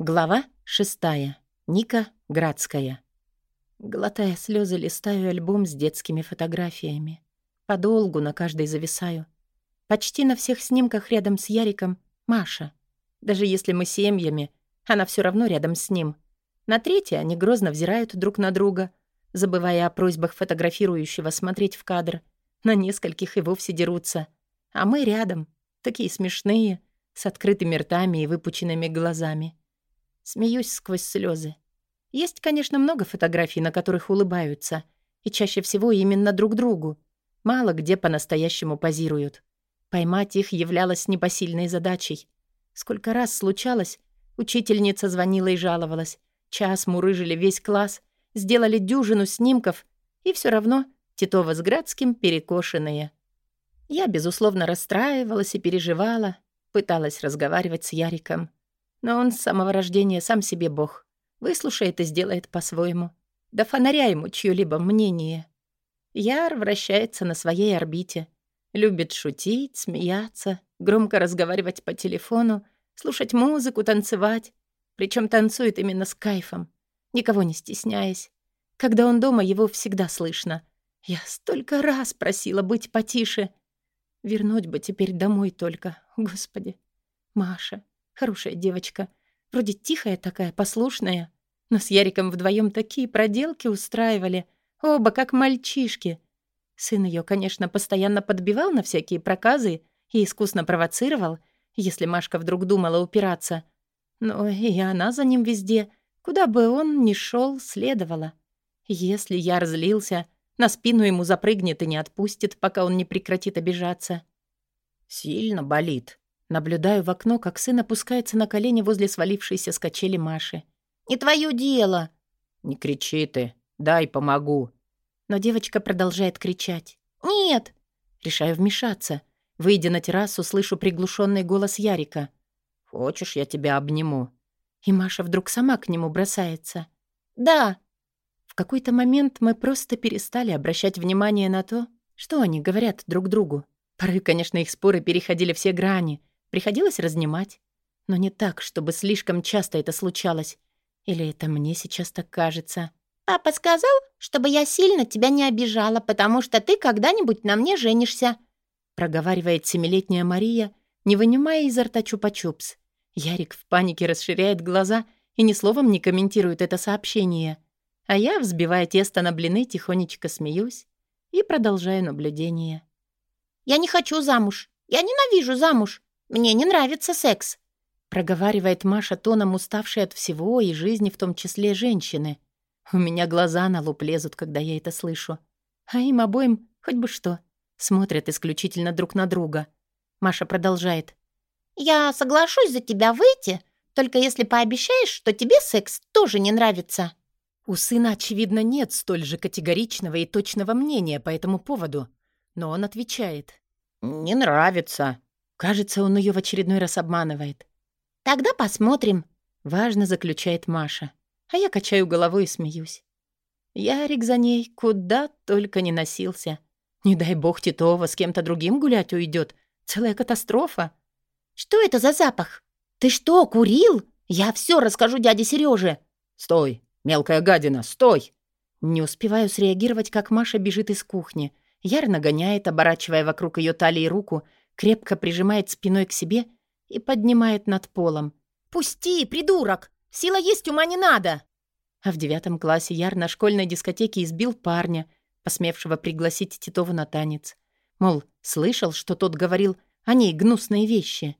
Глава шестая. Ника Градская. Глотая слезы, листаю альбом с детскими фотографиями. Подолгу на каждой зависаю. Почти на всех снимках рядом с Яриком Маша. Даже если мы семьями, она все равно рядом с ним. На третьей они грозно взирают друг на друга, забывая о просьбах фотографирующего смотреть в кадр. На нескольких и вовсе дерутся. А мы рядом, такие смешные, с открытыми ртами и выпученными глазами. Смеюсь сквозь слезы. Есть, конечно, много фотографий, на которых улыбаются. И чаще всего именно друг другу. Мало где по-настоящему позируют. Поймать их являлось непосильной задачей. Сколько раз случалось, учительница звонила и жаловалась. Час мурыжили весь класс, сделали дюжину снимков, и все равно Титова с Градским перекошенные. Я, безусловно, расстраивалась и переживала, пыталась разговаривать с Яриком. Но он с самого рождения сам себе бог. Выслушает и сделает по-своему. Да фонаря ему чьё-либо мнение. Яр вращается на своей орбите. Любит шутить, смеяться, громко разговаривать по телефону, слушать музыку, танцевать. Причем танцует именно с кайфом, никого не стесняясь. Когда он дома, его всегда слышно. Я столько раз просила быть потише. Вернуть бы теперь домой только, господи. Маша, Хорошая девочка. Вроде тихая такая, послушная. Но с Яриком вдвоем такие проделки устраивали. Оба как мальчишки. Сын ее, конечно, постоянно подбивал на всякие проказы и искусно провоцировал, если Машка вдруг думала упираться. Но и она за ним везде. Куда бы он ни шел, следовала. Если я разлился, на спину ему запрыгнет и не отпустит, пока он не прекратит обижаться. «Сильно болит», Наблюдаю в окно, как сын опускается на колени возле свалившейся с качели Маши. «Не твое дело!» «Не кричи ты. Дай помогу». Но девочка продолжает кричать. «Нет!» Решаю вмешаться. Выйдя на террасу, слышу приглушенный голос Ярика. «Хочешь, я тебя обниму?» И Маша вдруг сама к нему бросается. «Да». В какой-то момент мы просто перестали обращать внимание на то, что они говорят друг другу. Порой, конечно, их споры переходили все грани, Приходилось разнимать. Но не так, чтобы слишком часто это случалось. Или это мне сейчас так кажется? «Папа сказал, чтобы я сильно тебя не обижала, потому что ты когда-нибудь на мне женишься», проговаривает семилетняя Мария, не вынимая изо рта чупа-чупс. Ярик в панике расширяет глаза и ни словом не комментирует это сообщение. А я, взбивая тесто на блины, тихонечко смеюсь и продолжаю наблюдение. «Я не хочу замуж. Я ненавижу замуж. Мне не нравится секс», — проговаривает Маша тоном, уставшей от всего и жизни, в том числе женщины. У меня глаза на лоб лезут, когда я это слышу. А им обоим хоть бы что. Смотрят исключительно друг на друга. Маша продолжает. «Я соглашусь за тебя выйти, только если пообещаешь, что тебе секс тоже не нравится». У сына, очевидно, нет столь же категоричного и точного мнения по этому поводу. Но он отвечает. «Не нравится. Кажется, он ее в очередной раз обманывает. «Тогда посмотрим», — важно заключает Маша. А я качаю головой и смеюсь. Ярик за ней куда только не носился. Не дай бог Титова с кем-то другим гулять уйдет. Целая катастрофа. «Что это за запах? Ты что, курил? Я все расскажу дяде Сереже. «Стой, мелкая гадина, стой!» Не успеваю среагировать, как Маша бежит из кухни. Яр нагоняет, оборачивая вокруг ее талии руку — крепко прижимает спиной к себе и поднимает над полом. «Пусти, придурок! Сила есть, ума не надо!» А в девятом классе Яр на школьной дискотеке избил парня, посмевшего пригласить Титову на танец. Мол, слышал, что тот говорил о ней гнусные вещи.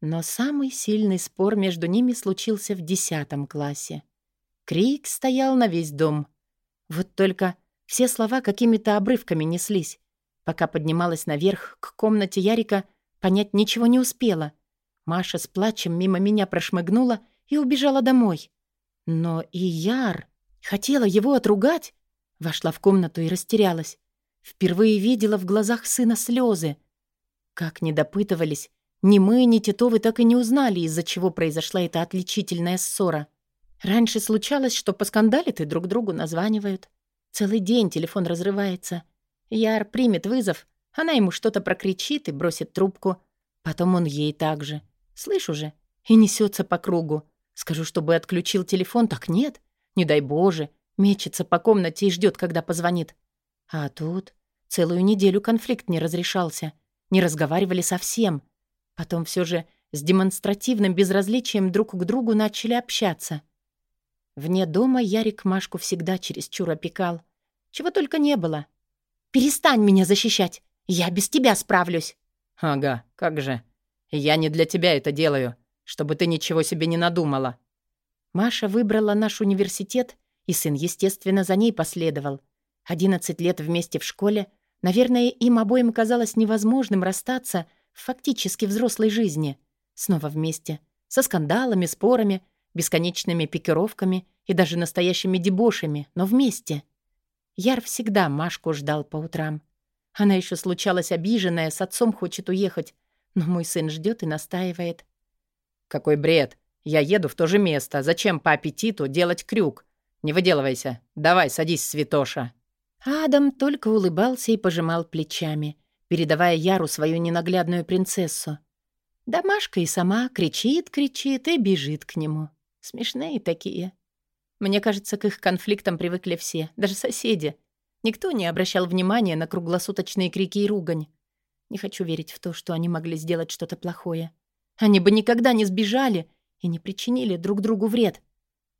Но самый сильный спор между ними случился в десятом классе. Крик стоял на весь дом. Вот только все слова какими-то обрывками неслись. Пока поднималась наверх к комнате Ярика, понять ничего не успела. Маша с плачем мимо меня прошмыгнула и убежала домой. Но и Яр хотела его отругать. Вошла в комнату и растерялась. Впервые видела в глазах сына слезы. Как не допытывались, ни мы, ни Титовы так и не узнали, из-за чего произошла эта отличительная ссора. Раньше случалось, что поскандалят и друг другу названивают. Целый день телефон разрывается — Яр примет вызов, она ему что-то прокричит и бросит трубку. Потом он ей так же. Слышу же. И несется по кругу. Скажу, чтобы отключил телефон, так нет. Не дай боже, мечется по комнате и ждет, когда позвонит. А тут целую неделю конфликт не разрешался. Не разговаривали совсем. Потом все же с демонстративным безразличием друг к другу начали общаться. Вне дома Ярик Машку всегда чересчур опекал. Чего только не было. «Перестань меня защищать! Я без тебя справлюсь!» «Ага, как же. Я не для тебя это делаю, чтобы ты ничего себе не надумала». Маша выбрала наш университет, и сын, естественно, за ней последовал. Одиннадцать лет вместе в школе. Наверное, им обоим казалось невозможным расстаться в фактически взрослой жизни. Снова вместе. Со скандалами, спорами, бесконечными пикировками и даже настоящими дебошами, но вместе. Яр всегда Машку ждал по утрам. Она еще случалась обиженная, с отцом хочет уехать, но мой сын ждет и настаивает. «Какой бред! Я еду в то же место. Зачем по аппетиту делать крюк? Не выделывайся. Давай, садись, святоша». Адам только улыбался и пожимал плечами, передавая Яру свою ненаглядную принцессу. Домашка и сама кричит, кричит и бежит к нему. Смешные такие. Мне кажется, к их конфликтам привыкли все, даже соседи. Никто не обращал внимания на круглосуточные крики и ругань. Не хочу верить в то, что они могли сделать что-то плохое. Они бы никогда не сбежали и не причинили друг другу вред.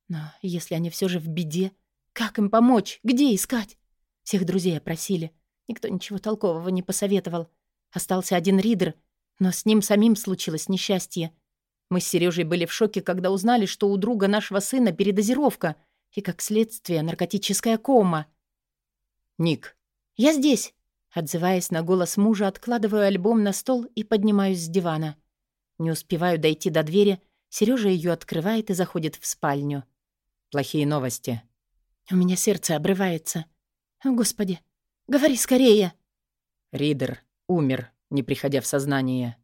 Но если они все же в беде, как им помочь? Где искать? Всех друзей опросили. Никто ничего толкового не посоветовал. Остался один Ридер, но с ним самим случилось несчастье. Мы с Сережей были в шоке, когда узнали, что у друга нашего сына передозировка и, как следствие, наркотическая кома. «Ник». «Я здесь», — отзываясь на голос мужа, откладываю альбом на стол и поднимаюсь с дивана. Не успеваю дойти до двери, Сережа ее открывает и заходит в спальню. «Плохие новости». У меня сердце обрывается. О, Господи, говори скорее. Ридер умер, не приходя в сознание.